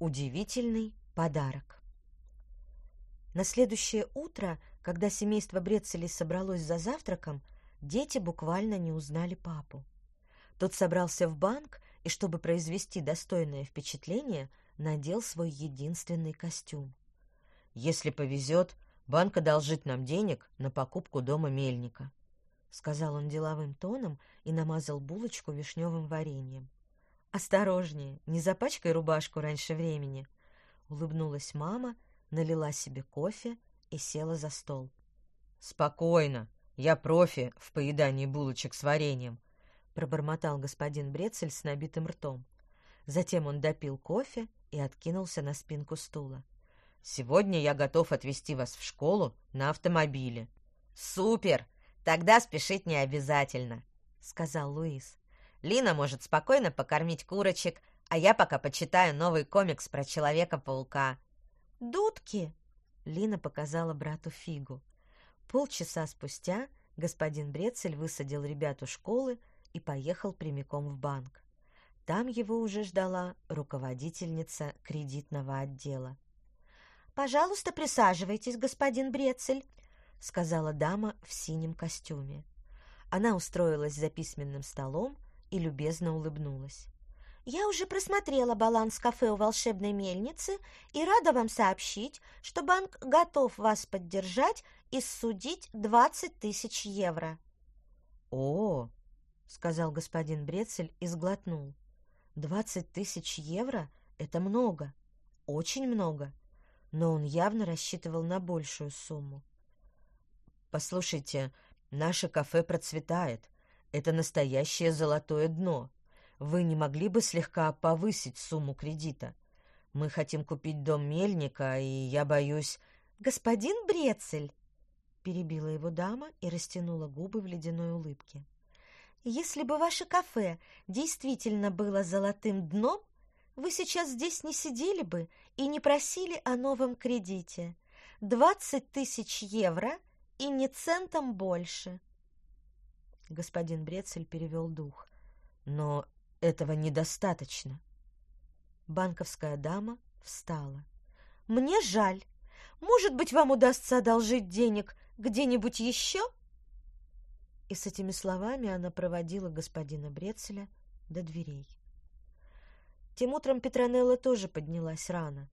Удивительный подарок. На следующее утро, когда семейство Брецелей собралось за завтраком, дети буквально не узнали папу. Тот собрался в банк и, чтобы произвести достойное впечатление, надел свой единственный костюм. «Если повезет, банк одолжит нам денег на покупку дома мельника», — сказал он деловым тоном и намазал булочку вишневым вареньем. «Осторожнее, не запачкай рубашку раньше времени!» Улыбнулась мама, налила себе кофе и села за стол. «Спокойно, я профи в поедании булочек с вареньем», пробормотал господин Брецель с набитым ртом. Затем он допил кофе и откинулся на спинку стула. «Сегодня я готов отвезти вас в школу на автомобиле». «Супер! Тогда спешить не обязательно», — сказал Луис. Лина может спокойно покормить курочек, а я пока почитаю новый комикс про Человека-паука. «Дудки!» — Лина показала брату фигу. Полчаса спустя господин Брецель высадил ребят у школы и поехал прямиком в банк. Там его уже ждала руководительница кредитного отдела. «Пожалуйста, присаживайтесь, господин Брецель», — сказала дама в синем костюме. Она устроилась за письменным столом, и любезно улыбнулась. «Я уже просмотрела баланс кафе у волшебной мельницы и рада вам сообщить, что банк готов вас поддержать и судить 20 тысяч евро». «О!» — сказал господин Брецель и сглотнул. «Двадцать тысяч евро — это много, очень много, но он явно рассчитывал на большую сумму». «Послушайте, наше кафе процветает. Это настоящее золотое дно. Вы не могли бы слегка повысить сумму кредита? Мы хотим купить дом мельника, и я боюсь... Господин Брецель, перебила его дама и растянула губы в ледяной улыбке. Если бы ваше кафе действительно было золотым дном, вы сейчас здесь не сидели бы и не просили о новом кредите. Двадцать тысяч евро и не центом больше. Господин Брецель перевел дух. Но этого недостаточно. Банковская дама встала. Мне жаль. Может быть, вам удастся одолжить денег где-нибудь еще? И с этими словами она проводила господина Брецеля до дверей. Тем утром Петронелла тоже поднялась рано.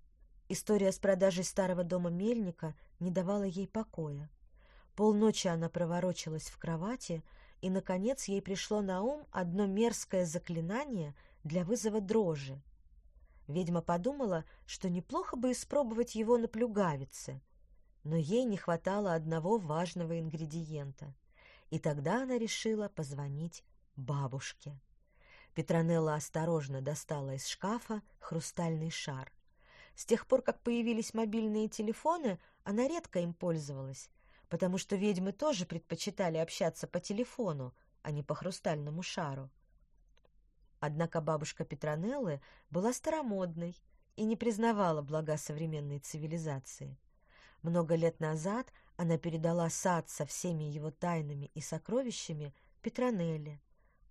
История с продажей старого дома мельника не давала ей покоя. Полночи она проворочилась в кровати, и, наконец, ей пришло на ум одно мерзкое заклинание для вызова дрожи. Ведьма подумала, что неплохо бы испробовать его на плюгавице, но ей не хватало одного важного ингредиента, и тогда она решила позвонить бабушке. Петронелла осторожно достала из шкафа хрустальный шар. С тех пор, как появились мобильные телефоны, она редко им пользовалась, потому что ведьмы тоже предпочитали общаться по телефону, а не по хрустальному шару. Однако бабушка Петронеллы была старомодной и не признавала блага современной цивилизации. Много лет назад она передала сад со всеми его тайнами и сокровищами Петронелле,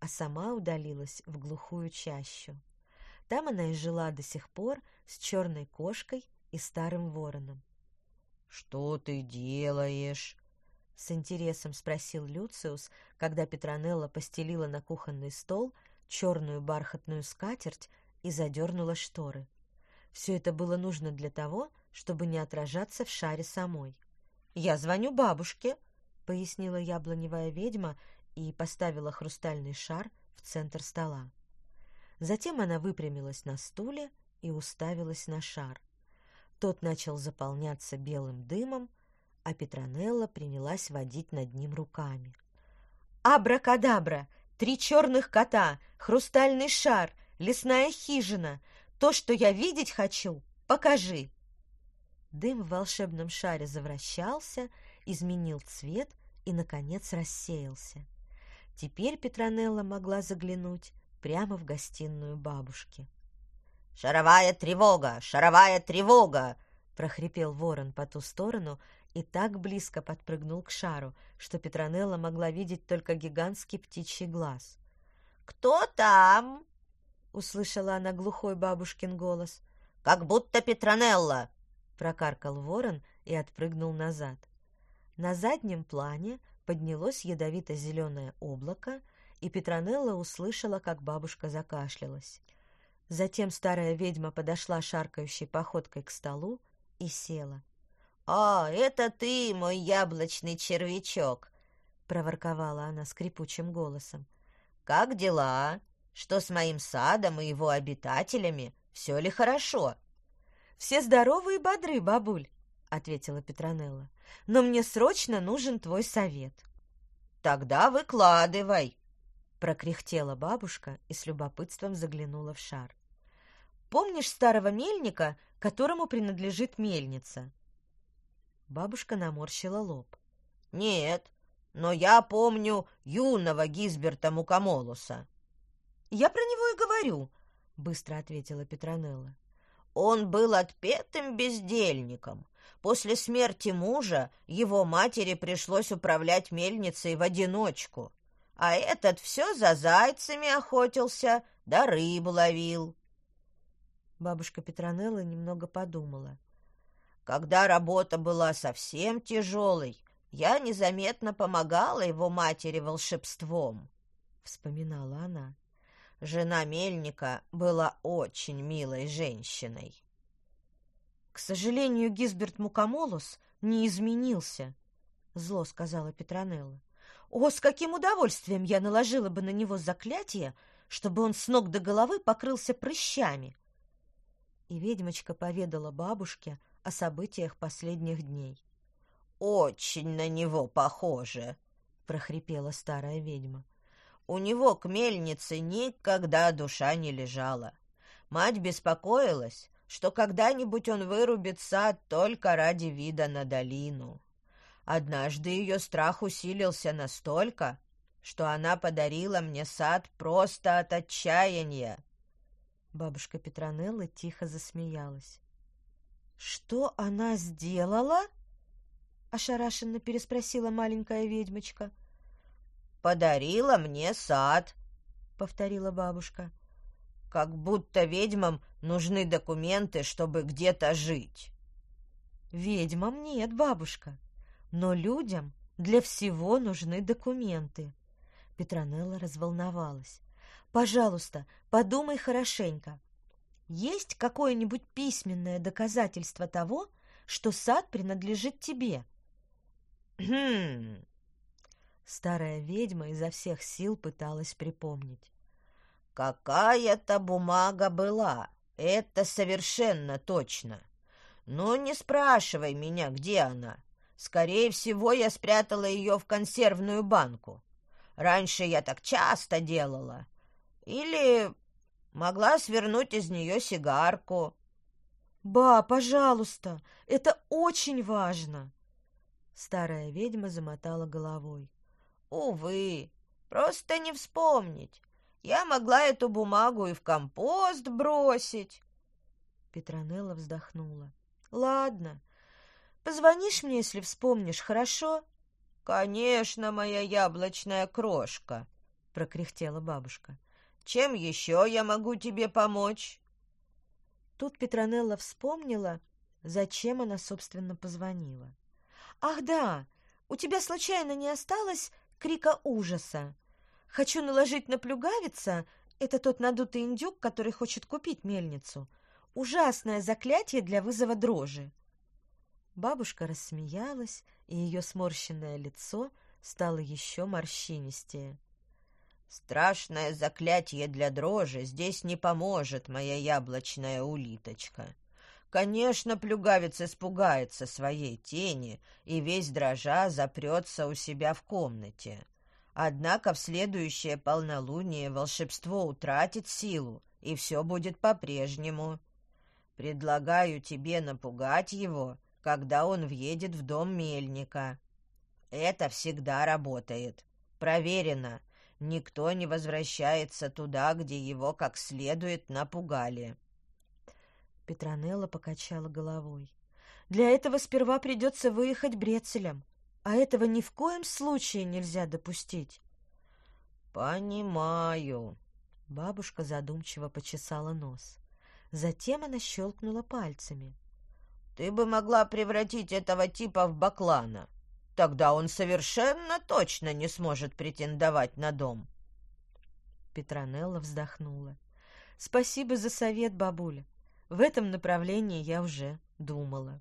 а сама удалилась в глухую чащу. Там она и жила до сих пор с черной кошкой и старым вороном. «Что ты делаешь?» — с интересом спросил Люциус, когда Петронелла постелила на кухонный стол черную бархатную скатерть и задернула шторы. Все это было нужно для того, чтобы не отражаться в шаре самой. «Я звоню бабушке», — пояснила яблоневая ведьма и поставила хрустальный шар в центр стола. Затем она выпрямилась на стуле и уставилась на шар. Тот начал заполняться белым дымом, а Петронелла принялась водить над ним руками. «Абракадабра! Три черных кота! Хрустальный шар! Лесная хижина! То, что я видеть хочу, покажи!» Дым в волшебном шаре завращался, изменил цвет и, наконец, рассеялся. Теперь Петронелла могла заглянуть прямо в гостиную бабушки. «Шаровая тревога! Шаровая тревога!» прохрипел ворон по ту сторону и так близко подпрыгнул к шару, что Петронелла могла видеть только гигантский птичий глаз. «Кто там?» — услышала она глухой бабушкин голос. как будто Петронелла!» Прокаркал ворон и отпрыгнул назад. На заднем плане поднялось ядовито-зеленое облако, и Петронелла услышала, как бабушка закашлялась. Затем старая ведьма подошла шаркающей походкой к столу и села. «А, это ты, мой яблочный червячок!» — проворковала она скрипучим голосом. «Как дела? Что с моим садом и его обитателями? Все ли хорошо?» «Все здоровы и бодры, бабуль», — ответила Петронелла. «Но мне срочно нужен твой совет». «Тогда выкладывай», — прокряхтела бабушка и с любопытством заглянула в шар. «Помнишь старого мельника, которому принадлежит мельница?» Бабушка наморщила лоб. «Нет, но я помню юного Гизберта Мукамолуса». «Я про него и говорю», — быстро ответила Петронелла. Он был отпетым бездельником. После смерти мужа его матери пришлось управлять мельницей в одиночку. А этот все за зайцами охотился, да рыбу ловил. Бабушка Петронелла немного подумала. Когда работа была совсем тяжелой, я незаметно помогала его матери волшебством, — вспоминала она. Жена мельника была очень милой женщиной. «К сожалению, Гизберт Мукамолус не изменился», — зло сказала Петронелла. «О, с каким удовольствием я наложила бы на него заклятие, чтобы он с ног до головы покрылся прыщами!» И ведьмочка поведала бабушке о событиях последних дней. «Очень на него похоже!» — прохрипела старая ведьма. У него к мельнице никогда душа не лежала. Мать беспокоилась, что когда-нибудь он вырубит сад только ради вида на долину. Однажды ее страх усилился настолько, что она подарила мне сад просто от отчаяния. Бабушка Петронелла тихо засмеялась. «Что она сделала?» — ошарашенно переспросила маленькая ведьмочка. — подарила мне сад», — повторила бабушка. «Как будто ведьмам нужны документы, чтобы где-то жить». «Ведьмам нет, бабушка, но людям для всего нужны документы». Петронелла разволновалась. «Пожалуйста, подумай хорошенько. Есть какое-нибудь письменное доказательство того, что сад принадлежит тебе?» «Хм...» Старая ведьма изо всех сил пыталась припомнить. «Какая-то бумага была, это совершенно точно. Но не спрашивай меня, где она. Скорее всего, я спрятала ее в консервную банку. Раньше я так часто делала. Или могла свернуть из нее сигарку». «Ба, пожалуйста, это очень важно!» Старая ведьма замотала головой. Увы, просто не вспомнить. Я могла эту бумагу и в компост бросить. Петронелла вздохнула. Ладно, позвонишь мне, если вспомнишь, хорошо? Конечно, моя яблочная крошка, прокряхтела бабушка. Чем еще я могу тебе помочь? Тут Петронелла вспомнила, зачем она, собственно, позвонила. Ах да, у тебя случайно не осталось крика ужаса. Хочу наложить на плюгавица, это тот надутый индюк, который хочет купить мельницу, ужасное заклятие для вызова дрожи. Бабушка рассмеялась, и ее сморщенное лицо стало еще морщинистее. «Страшное заклятие для дрожи здесь не поможет, моя яблочная улиточка. Конечно, плюгавец испугается своей тени и весь дрожа запрется у себя в комнате. Однако в следующее полнолуние волшебство утратит силу, и все будет по-прежнему. Предлагаю тебе напугать его, когда он въедет в дом мельника. Это всегда работает. Проверено. Никто не возвращается туда, где его как следует напугали. Петронелла покачала головой. «Для этого сперва придется выехать Брецелем, а этого ни в коем случае нельзя допустить». «Понимаю». Бабушка задумчиво почесала нос. Затем она щелкнула пальцами. «Ты бы могла превратить этого типа в баклана. Тогда он совершенно точно не сможет претендовать на дом». Петронелла вздохнула. «Спасибо за совет, бабуля. В этом направлении я уже думала».